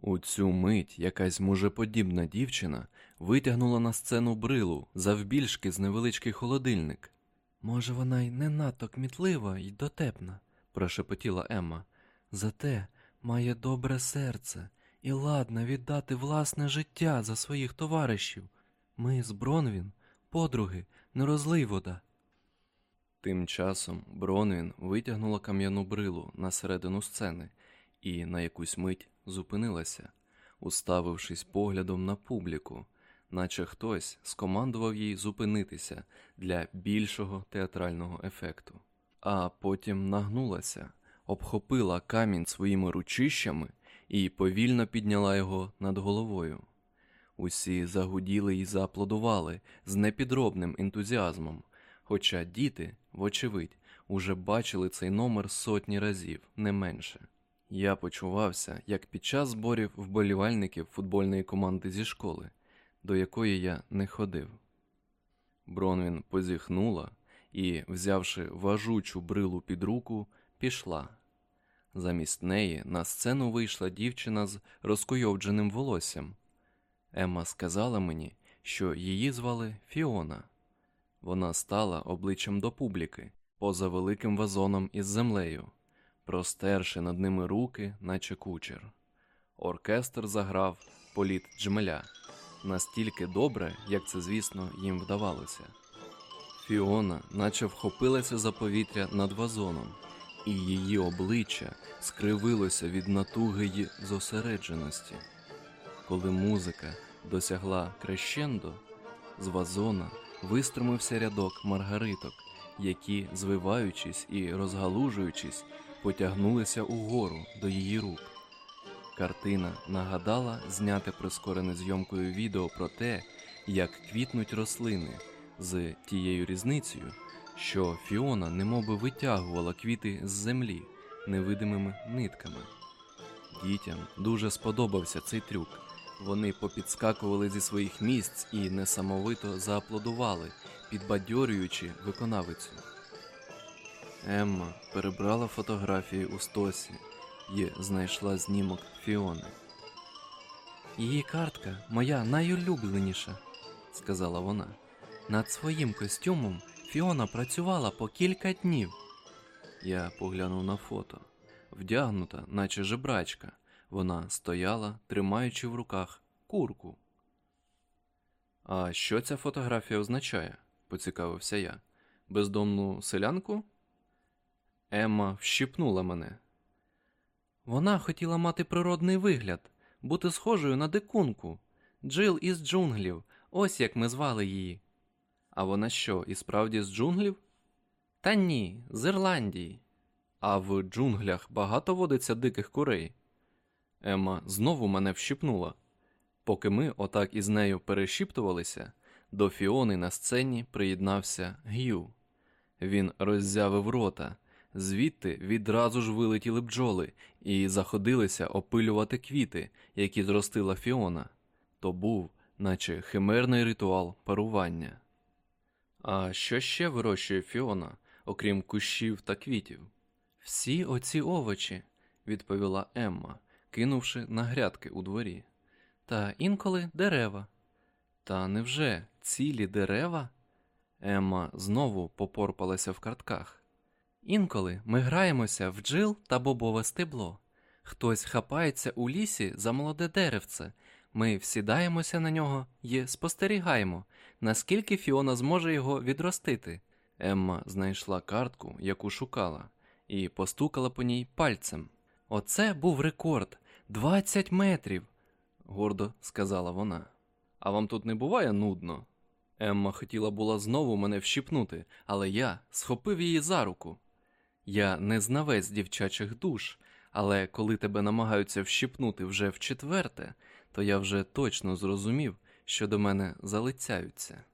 У цю мить якась мужеподібна дівчина витягнула на сцену брилу завбільшки з невеличкий холодильник. Може, вона й не надто кмітлива й дотепна, прошепотіла Емма. Зате має добре серце і ладна віддати власне життя за своїх товаришів. Ми з Бронвін, подруги, не розлий вода. Тим часом Бронвін витягнула кам'яну брилу на середину сцени і на якусь мить зупинилася, уставившись поглядом на публіку, наче хтось скомандував їй зупинитися для більшого театрального ефекту, а потім нагнулася, обхопила камінь своїми ручищами і повільно підняла його над головою. Усі загуділи і зааплодували з непідробним ентузіазмом, хоча діти, вочевидь, уже бачили цей номер сотні разів, не менше. Я почувався, як під час зборів вболівальників футбольної команди зі школи, до якої я не ходив. Бронвін позіхнула і, взявши важучу брилу під руку, пішла. Замість неї на сцену вийшла дівчина з розкуйовдженим волоссям. Емма сказала мені, що її звали Фіона. Вона стала обличчям до публіки, поза великим вазоном із землею, простерши над ними руки, наче кучер. Оркестр заграв політ джмеля настільки добре, як це, звісно, їм вдавалося. Фіона наче вхопилася за повітря над вазоном, і її обличчя скривилося від натуги й зосередженості. Коли музика досягла крещендо, з вазона вистромився рядок маргариток, які, звиваючись і розгалужуючись, потягнулися угору до її рук. Картина нагадала зняте прискорене зйомкою відео про те, як квітнуть рослини, з тією різницею, що Фіона немовби витягувала квіти з землі невидимими нитками. Дітям дуже сподобався цей трюк. Вони попідскакували зі своїх місць і несамовито зааплодували, підбадьорюючи виконавицю. Емма перебрала фотографії у стосі і знайшла знімок Фіони. Її картка моя найулюбленіша, сказала вона. Над своїм костюмом Фіона працювала по кілька днів. Я поглянув на фото. Вдягнута, наче жебрачка, вона стояла, тримаючи в руках курку. А що ця фотографія означає? поцікавився я. Бездомну селянку? Емма вщипнула мене. Вона хотіла мати природний вигляд, бути схожою на дикунку. Джил із джунглів, ось як ми звали її. А вона що, і справді з джунглів? Та ні, з Ірландії. А в джунглях багато водиться диких курей. Емма знову мене вщипнула. Поки ми отак із нею перешіптувалися, до Фіони на сцені приєднався Г'ю. Він роззявив рота, звідти відразу ж вилетіли бджоли і заходилися опилювати квіти, які зростила Фіона. То був, наче химерний ритуал парування. А що ще вирощує Фіона, окрім кущів та квітів? Всі оці овочі, відповіла Емма, кинувши на грядки у дворі. Та інколи дерева. Та невже цілі дерева? Емма знову попорпалася в картках. Інколи ми граємося в джил та бобове стебло. Хтось хапається у лісі за молоде деревце. Ми всідаємося на нього і спостерігаємо, наскільки Фіона зможе його відростити. Емма знайшла картку, яку шукала, і постукала по ній пальцем. Оце був рекорд 20 метрів, гордо сказала вона. А вам тут не буває нудно? Емма хотіла була знову мене вщипнути, але я схопив її за руку. Я не знавець дівчачих душ, але коли тебе намагаються вщипнути вже в четверте, то я вже точно зрозумів, що до мене залицяються.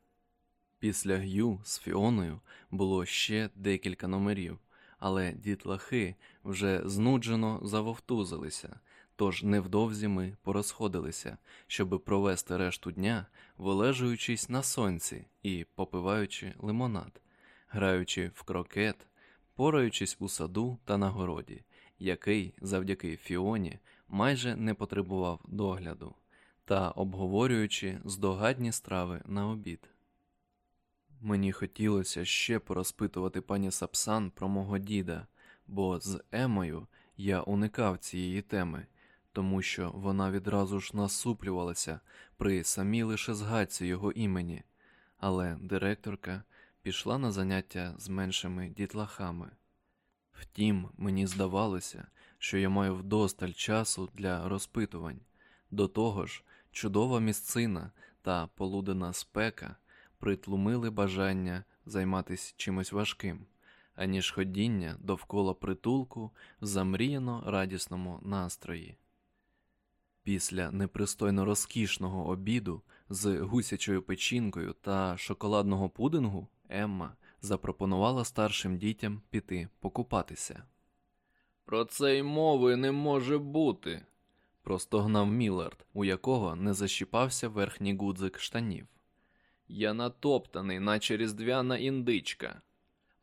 Після Г'ю з Фіоною було ще декілька номерів, але дітлахи вже знуджено завовтузилися, тож невдовзі ми порозходилися, щоби провести решту дня, вилежуючись на сонці і попиваючи лимонад, граючи в крокет, пораючись у саду та на городі, який завдяки Фіоні майже не потребував догляду та обговорюючи здогадні страви на обід. Мені хотілося ще порозпитувати пані Сапсан про мого діда, бо з Емою я уникав цієї теми, тому що вона відразу ж насуплювалася при самій лише згадці його імені, але директорка пішла на заняття з меншими дітлахами. Втім, мені здавалося, що я маю вдосталь часу для розпитувань. До того ж, чудова місцина та полудена спека притлумили бажання займатися чимось важким, аніж ходіння довкола притулку в замріяно радісному настрої. Після непристойно розкішного обіду з гусячою печінкою та шоколадного пудингу Емма запропонувала старшим дітям піти покупатися. Про це й мови не може бути, простогнав Міллард, у якого не защіпався верхній гудзик штанів. Я натоптаний, наче різдвяна індичка.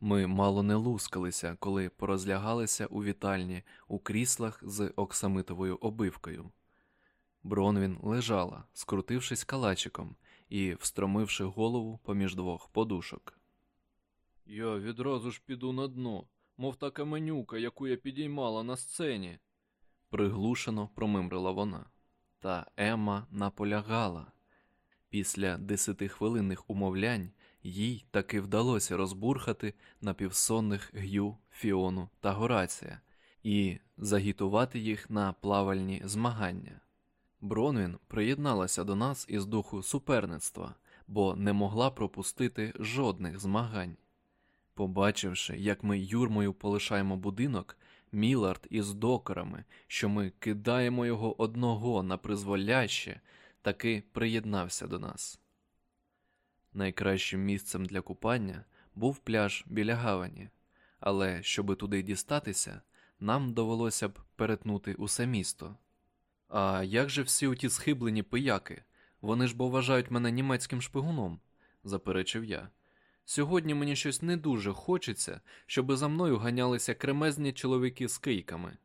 Ми мало не лускалися, коли порозлягалися у вітальні у кріслах з оксамитовою обивкою. Бронвін лежала, скрутившись калачиком і встромивши голову поміж двох подушок. Я відразу ж піду на дно, мов та каменюка, яку я підіймала на сцені, приглушено промимрила вона. Та Емма наполягала. Після десятихвилинних умовлянь їй таки вдалося розбурхати напівсонних Г'ю, Фіону та Горація і заагітувати їх на плавальні змагання. Бронвін приєдналася до нас із духу суперництва, бо не могла пропустити жодних змагань. Побачивши, як ми юрмою полишаємо будинок, Мілард із докорами, що ми кидаємо його одного на призволяще, таки приєднався до нас. Найкращим місцем для купання був пляж біля гавані, але щоби туди дістатися, нам довелося б перетнути усе місто. А як же всі оті схиблені пияки? Вони ж бо вважають мене німецьким шпигуном, заперечив я. Сьогодні мені щось не дуже хочеться, щоби за мною ганялися кремезні чоловіки з кийками.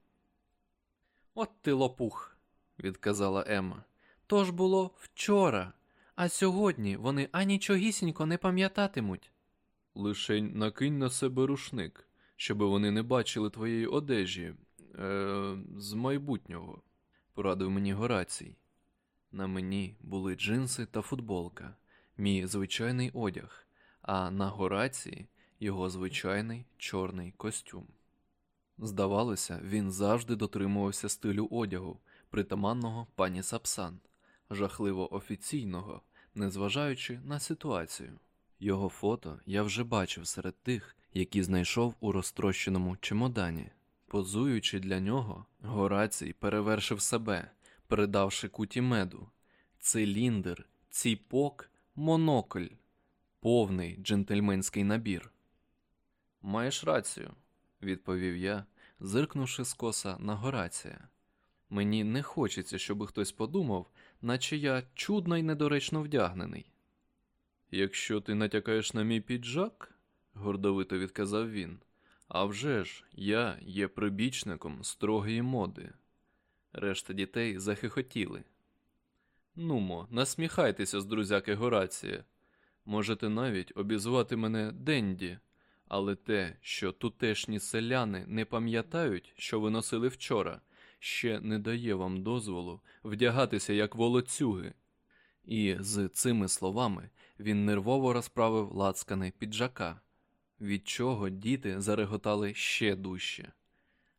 От ти лопух, відказала Емма. То ж було вчора, а сьогодні вони анічогісінько не пам'ятатимуть. Лишень накинь на себе рушник, щоб вони не бачили твоєї одежі е, з майбутнього, порадив мені Горацій. На мені були джинси та футболка, мій звичайний одяг, а на Горації його звичайний чорний костюм. Здавалося, він завжди дотримувався стилю одягу, притаманного пані Сапсан, жахливо офіційного, незважаючи на ситуацію. Його фото я вже бачив серед тих, які знайшов у розтрощеному чемодані. Позуючи для нього, Горацій перевершив себе, передавши куті меду, циліндр, ціпок, монокль, повний джентльменський набір. Маєш рацію, відповів я, зиркнувши скоса на Горація. Мені не хочеться, щоб хтось подумав, наче я чудно й недоречно вдягнений. Якщо ти натякаєш на мій піджак, гордовито відказав він, «А вже ж, я є прибічником строгої моди. Решта дітей захихотіли. Нумо, насміхайтеся з друзяки Горація. Можете навіть обізвати мене Денді, але те, що тутешні селяни не пам'ятають, що ви носили вчора, ще не дає вам дозволу вдягатися як волоцюги. І з цими словами він нервово розправив лацкани піджака, від чого діти зареготали ще дужче.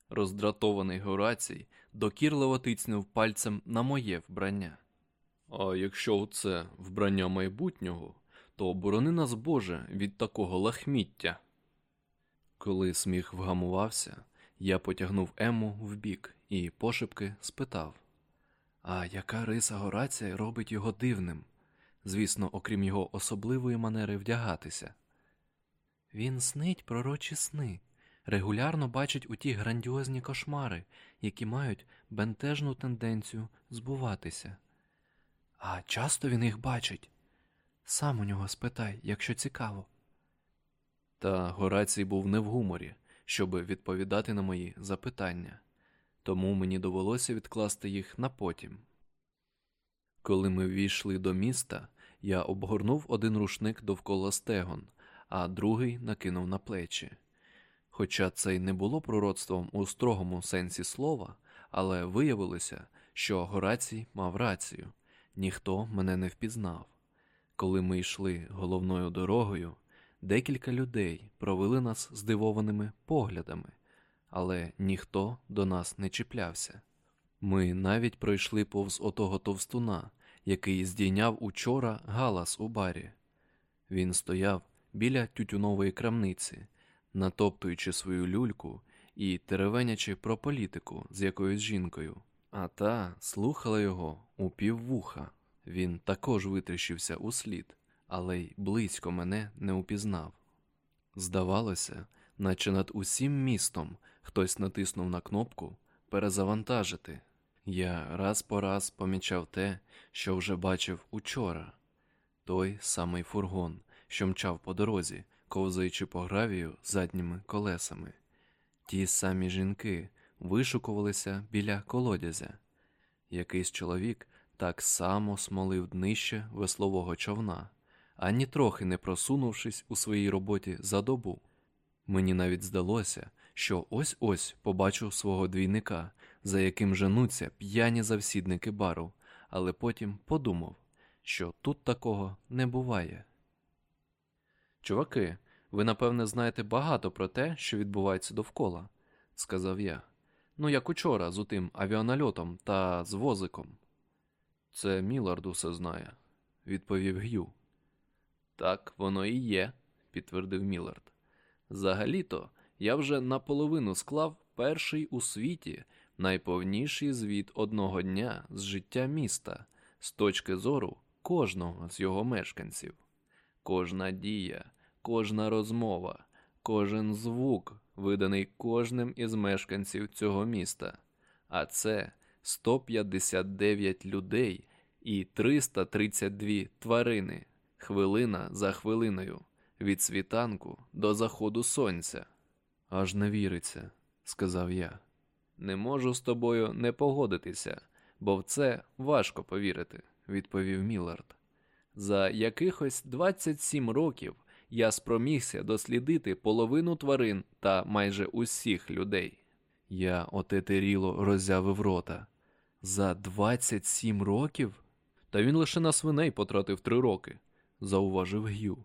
Роздратований Горацій докірливо тицнув пальцем на моє вбрання. А якщо це вбрання майбутнього, то оборони нас Боже від такого лахміття. Коли сміх вгамувався, я потягнув Ему вбік і пошепки спитав А яка риса Горація робить його дивним? Звісно, окрім його особливої манери вдягатися. Він снить пророчі сни, регулярно бачить у ті грандіозні кошмари, які мають бентежну тенденцію збуватися. А часто він їх бачить. Сам у нього спитай, якщо цікаво. Та Горацій був не в гуморі, щоб відповідати на мої запитання. тому мені довелося відкласти їх на потім. Коли ми ввійшли до міста, я обгорнув один рушник довкола стегон, а другий накинув на плечі. Хоча це й не було пророцтвом у строгому сенсі слова, але виявилося, що Горацій мав рацію ніхто мене не впізнав. Коли ми йшли головною дорогою, декілька людей провели нас здивованими поглядами, але ніхто до нас не чіплявся. Ми навіть пройшли повз отого товстуна, який здійняв учора галас у барі. Він стояв біля тютюнової крамниці, натоптуючи свою люльку і теревенячи про політику з якоюсь жінкою, а та слухала його у піввуха. Він також витріщився у слід, але й близько мене не упізнав. Здавалося, наче над усім містом хтось натиснув на кнопку перезавантажити. Я раз по раз помічав те, що вже бачив учора той самий фургон, що мчав по дорозі, ковзаючи по гравію задніми колесами. Ті самі жінки вишукувалися біля колодязя. Якийсь чоловік так само смолив днище веслового човна, ані трохи не просунувшись у своїй роботі за добу. Мені навіть здалося, що ось ось побачу свого двійника, за яким женуться п'яні завсідники бару, але потім подумав, що тут такого не буває. Чуваки, ви напевне знаєте багато про те, що відбувається довкола, сказав я. Ну, як учора, з утим авіанальотом та з возиком. Це Мілард усе знає, відповів Г'ю. Так воно і є, підтвердив Мілард. Взагалі-то я вже наполовину склав перший у світі найповніший звіт одного дня з життя міста з точки зору кожного з його мешканців. Кожна дія, кожна розмова, кожен звук, виданий кожним із мешканців цього міста, а це 159 людей і 332 тварини, хвилина за хвилиною, від світанку до заходу сонця. Аж не віриться, сказав я. Не можу з тобою не погодитися, бо в це важко повірити, відповів Міллард. За якихось 27 років я спромігся дослідити половину тварин та майже усіх людей. Я отетеріло роззявив рота. За 27 років? Та він лише на свиней потратив три роки, зауважив Г'ю.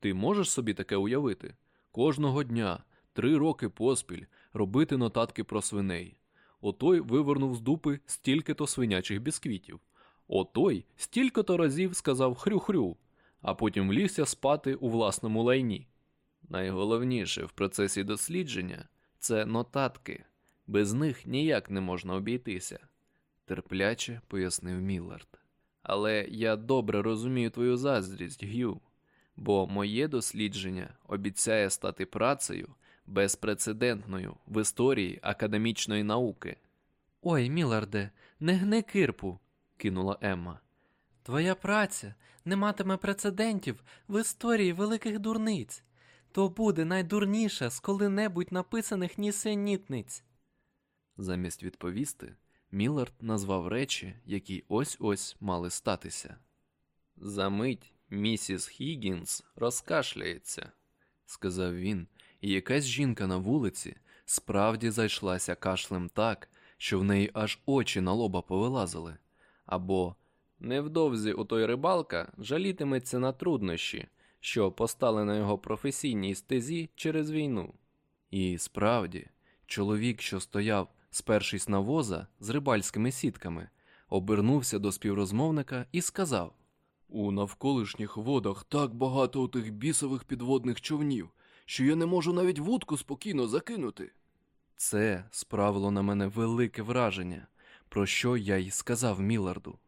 Ти можеш собі таке уявити? Кожного дня, три роки поспіль, робити нотатки про свиней. Отой вивернув з дупи стільки-то свинячих бісквітів. Отой стільки-то разів сказав хрю-хрю, а потім влігся спати у власному лайні. Найголовніше в процесі дослідження це нотатки, без них ніяк не можна обійтися, терпляче пояснив Міллард. Але я добре розумію твою заздрість, Г'ю, бо моє дослідження обіцяє стати працею безпрецедентною в історії академічної науки. Ой, Міларде, не гни кирпу, кинула Емма. Твоя праця не матиме прецедентів в історії великих дурниць. То буде найдурніша з коли-небудь написаних нісенітниць. Замість відповісти, Міллард назвав речі, які ось ось мали статися. Замить місіс Хіггінс розкашляється, сказав він, і якась жінка на вулиці справді зайшлася кашлем так, що в неї аж очі на лоба повилазили, або невдовзі у той рибалка жалітиметься на труднощі, що постали на його професійній стезі через війну. І справді, чоловік, що стояв, спершись на воза з рибальськими сітками, обернувся до співрозмовника і сказав У навколишніх водах так багато отих бісових підводних човнів, що я не можу навіть вудку спокійно закинути. Це справило на мене велике враження, про що я й сказав Міларду.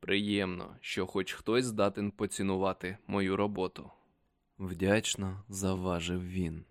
Приємно, що хоч хтось здатен поцінувати мою роботу. Вдячно заважив він.